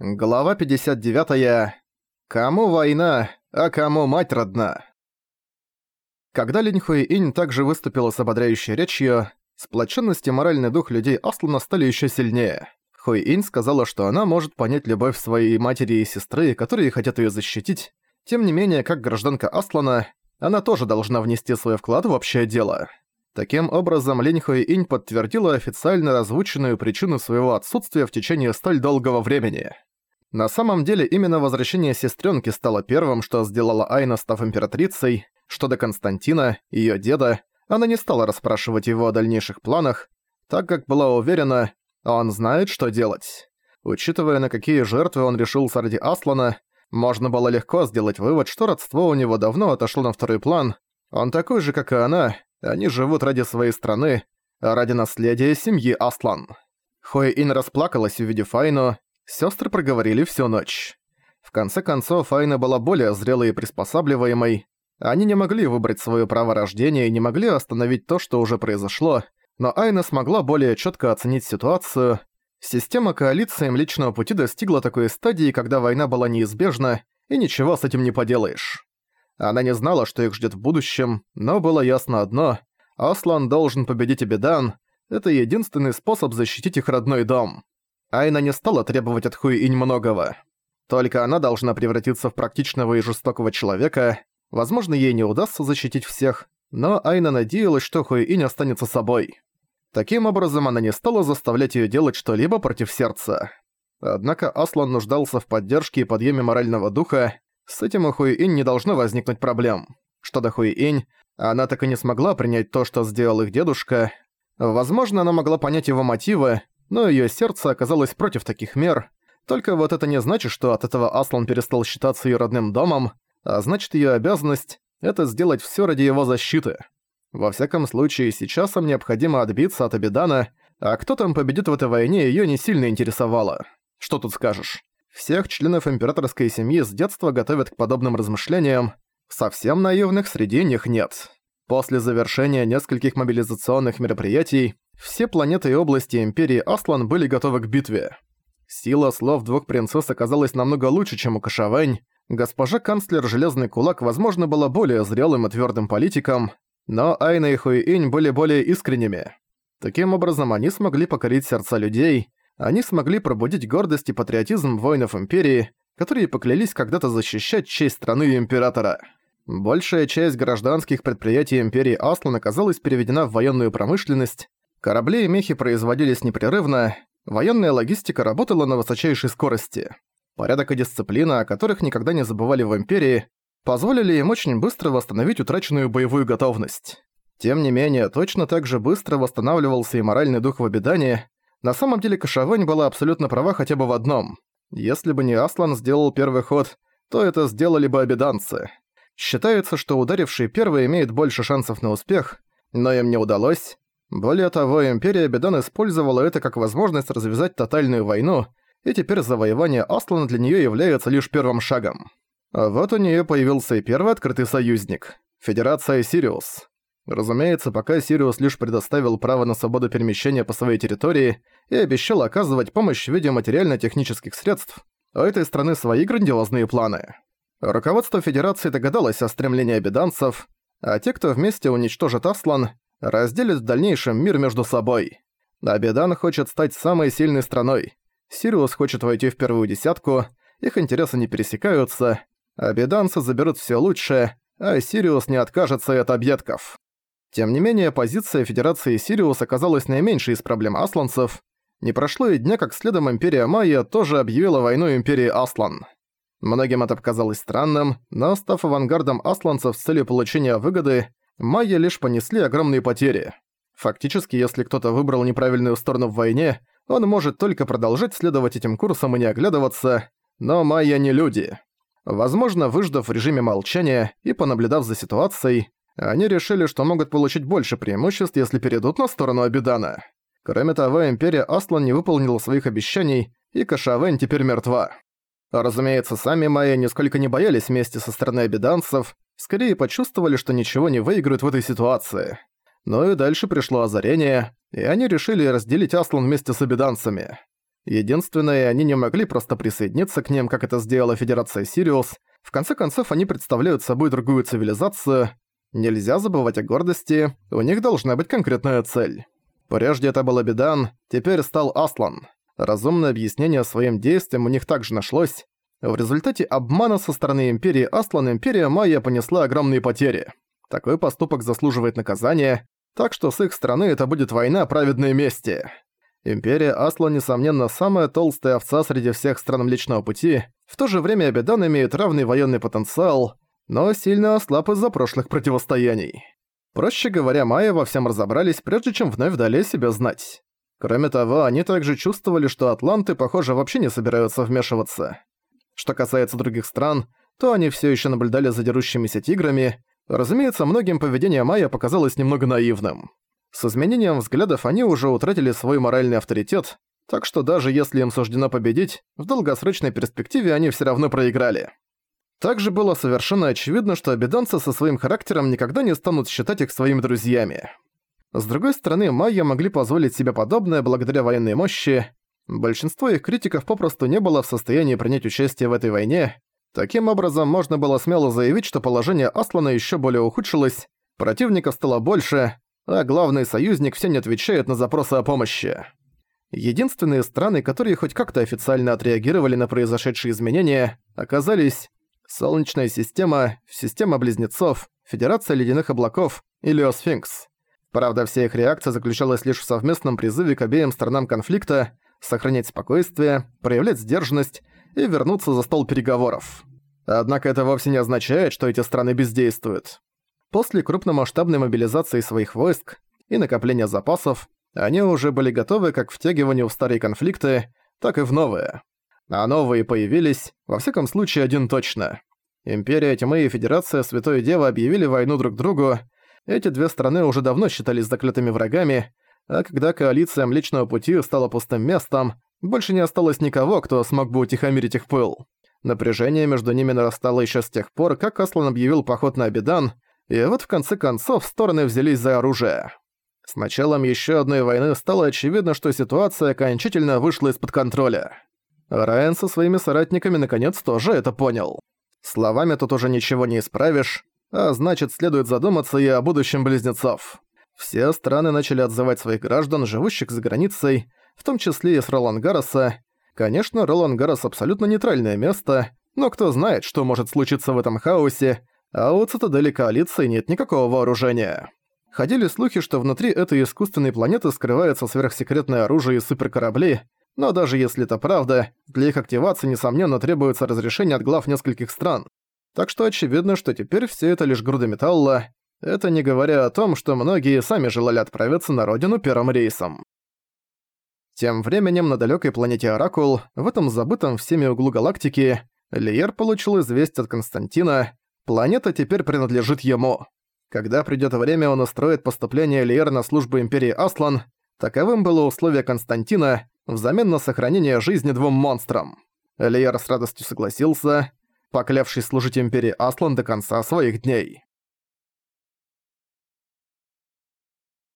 Глава 59. Кому война, а кому мать родна? Когда Линь Хуи Инь также выступила с ободряющей речью, сплоченность и моральный дух людей Аслана стали еще сильнее. Хуи Инь сказала, что она может понять любовь своей матери и сестры, которые хотят ее защитить. Тем не менее, как гражданка Аслана, она тоже должна внести свой вклад в общее дело. Таким образом, Линь Хуи Инь подтвердила официально озвученную причину своего отсутствия в течение столь долгого времени – на самом деле, именно возвращение сестренки стало первым, что сделала Айна, став императрицей, что до Константина, ее деда, она не стала расспрашивать его о дальнейших планах, так как была уверена, он знает, что делать. Учитывая, на какие жертвы он решился ради Аслана, можно было легко сделать вывод, что родство у него давно отошло на второй план. Он такой же, как и она, они живут ради своей страны, ради наследия семьи Аслан. Хуэ-Ин расплакалась, увидев Айну, Сестры проговорили всю ночь. В конце концов, Айна была более зрелой и приспосабливаемой. Они не могли выбрать свое право рождения и не могли остановить то, что уже произошло, но Айна смогла более четко оценить ситуацию. Система коалиции Млечного Пути достигла такой стадии, когда война была неизбежна, и ничего с этим не поделаешь. Она не знала, что их ждет в будущем, но было ясно одно – Аслан должен победить Абидан, это единственный способ защитить их родной дом. Айна не стала требовать от Хуи-Инь многого. Только она должна превратиться в практичного и жестокого человека. Возможно, ей не удастся защитить всех, но Айна надеялась, что Хуи-Инь останется собой. Таким образом, она не стала заставлять её делать что-либо против сердца. Однако Аслан нуждался в поддержке и подъеме морального духа, с этим у Хуи-Инь не должно возникнуть проблем. Что до Хуи-Инь, она так и не смогла принять то, что сделал их дедушка. Возможно, она могла понять его мотивы, но её сердце оказалось против таких мер. Только вот это не значит, что от этого Аслан перестал считаться её родным домом, а значит её обязанность — это сделать всё ради его защиты. Во всяком случае, сейчас им необходимо отбиться от Абидана, а кто там победит в этой войне, её не сильно интересовало. Что тут скажешь? Всех членов императорской семьи с детства готовят к подобным размышлениям, совсем наивных среди них нет. После завершения нескольких мобилизационных мероприятий, все планеты и области Империи Аслан были готовы к битве. Сила слов двух принцесс оказалась намного лучше, чем у Кашавэнь. Госпожа канцлер Железный Кулак, возможно, была более зрелым и твердым политиком, но Айна и Хуиинь были более искренними. Таким образом, они смогли покорить сердца людей, они смогли пробудить гордость и патриотизм воинов Империи, которые поклялись когда-то защищать честь страны и Императора. Большая часть гражданских предприятий Империи Аслан оказалась переведена в военную промышленность, Корабли и мехи производились непрерывно, военная логистика работала на высочайшей скорости. Порядок и дисциплина, о которых никогда не забывали в Империи, позволили им очень быстро восстановить утраченную боевую готовность. Тем не менее, точно так же быстро восстанавливался и моральный дух в обедании. На самом деле Кашавэнь была абсолютно права хотя бы в одном. Если бы не Аслан сделал первый ход, то это сделали бы обеданцы. Считается, что ударивший первый имеет больше шансов на успех, но им не удалось, более того, Империя Бедан использовала это как возможность развязать тотальную войну, и теперь завоевание Аслана для неё является лишь первым шагом. А вот у неё появился и первый открытый союзник – Федерация Сириус. Разумеется, пока Сириус лишь предоставил право на свободу перемещения по своей территории и обещал оказывать помощь в виде материально-технических средств, у этой страны свои грандиозные планы. Руководство Федерации догадалось о стремлении обеданцев, а те, кто вместе уничтожит Аслан, разделят в дальнейшем мир между собой. Абидан хочет стать самой сильной страной. Сириус хочет войти в первую десятку, их интересы не пересекаются, абиданцы заберут все лучшее, а Сириус не откажется от объедков. Тем не менее, позиция Федерации Сириус оказалась наименьшей из проблем асланцев. Не прошло и дня, как следом Империя Майя тоже объявила войну Империи Аслан. Многим это показалось странным, но став авангардом асланцев с целью получения выгоды, Майя лишь понесли огромные потери. Фактически, если кто-то выбрал неправильную сторону в войне, он может только продолжать следовать этим курсам и не оглядываться, но майя не люди. Возможно, выждав в режиме молчания и понаблюдав за ситуацией, они решили, что могут получить больше преимуществ, если перейдут на сторону Абидана. Кроме того, Империя Аслан не выполнила своих обещаний, и Кашавен теперь мертва. Разумеется, сами майя нисколько не боялись мести со стороны обиданцев, скорее почувствовали, что ничего не выиграют в этой ситуации. Но и дальше пришло озарение, и они решили разделить Аслан вместе с обиданцами. Единственное, они не могли просто присоединиться к ним, как это сделала Федерация Сириус. В конце концов, они представляют собой другую цивилизацию. Нельзя забывать о гордости, у них должна быть конкретная цель. Прежде это был Абидан, теперь стал Аслан. Разумное объяснение своим действиям у них также нашлось. В результате обмана со стороны Империи Аслан Империя Майя понесла огромные потери. Такой поступок заслуживает наказания, так что с их стороны это будет война праведной мести. Империя Аслан, несомненно, самая толстая овца среди всех стран Млечного Пути, в то же время Абидан имеет равный военный потенциал, но сильно ослаб из-за прошлых противостояний. Проще говоря, майя во всем разобрались, прежде чем вновь дали себя знать. Кроме того, они также чувствовали, что атланты, похоже, вообще не собираются вмешиваться. Что касается других стран, то они все еще наблюдали за дерущимися тиграми. Разумеется, многим поведение майя показалось немного наивным. С изменением взглядов они уже утратили свой моральный авторитет, так что даже если им суждено победить, в долгосрочной перспективе они все равно проиграли. Также было совершенно очевидно, что обеданцы со своим характером никогда не станут считать их своими друзьями. С другой стороны, майя могли позволить себе подобное благодаря военной мощи. Большинство их критиков попросту не было в состоянии принять участие в этой войне. Таким образом, можно было смело заявить, что положение Аслана еще более ухудшилось, противников стало больше, а главный союзник все не отвечает на запросы о помощи. Единственные страны, которые хоть как-то официально отреагировали на произошедшие изменения, оказались Солнечная система, система близнецов, Федерация ледяных облаков и Леосфинкс. Правда, вся их реакция заключалась лишь в совместном призыве к обеим сторонам конфликта сохранять спокойствие, проявлять сдержанность и вернуться за стол переговоров. Однако это вовсе не означает, что эти страны бездействуют. После крупномасштабной мобилизации своих войск и накопления запасов, они уже были готовы как втягиванию в старые конфликты, так и в новые. А новые появились, во всяком случае один точно. Империя Тьмы и Федерация Святой Девы объявили войну друг другу. Эти две страны уже давно считались заклятыми врагами, а когда коалиция Млечного Пути стала пустым местом, больше не осталось никого, кто смог бы утихомирить их пыл. Напряжение между ними нарастало еще с тех пор, как Аслан объявил поход на Абидан, и вот в конце концов стороны взялись за оружие. С началом еще одной войны стало очевидно, что ситуация окончательно вышла из-под контроля. Райан со своими соратниками наконец тоже это понял. Словами тут уже ничего не исправишь, а значит следует задуматься и о будущем близнецов. Все страны начали отзывать своих граждан, живущих за границей, в том числе и с Ролангароса. Конечно, Ролангарос абсолютно нейтральное место, но кто знает, что может случиться в этом хаосе, а у цитадели коалиции нет никакого вооружения. Ходили слухи, что внутри этой искусственной планеты скрывается сверхсекретное оружие и суперкорабли, но даже если это правда, для их активации, несомненно, требуется разрешение от глав нескольких стран. Так что очевидно, что теперь все это лишь груда металла, это не говоря о том, что многие сами желали отправиться на родину первым рейсом. Тем временем на далекой планете Оракул, в этом забытом всеми углу галактики, Лиер получил известие от Константина, планета теперь принадлежит ему. Когда придёт время, он устроит поступление Лиера на службу Империи Аслан, таковым было условие Константина, взамен на сохранение жизни двум монстрам. Элиер с радостью согласился, поклявшись служить Империи Аслан до конца своих дней.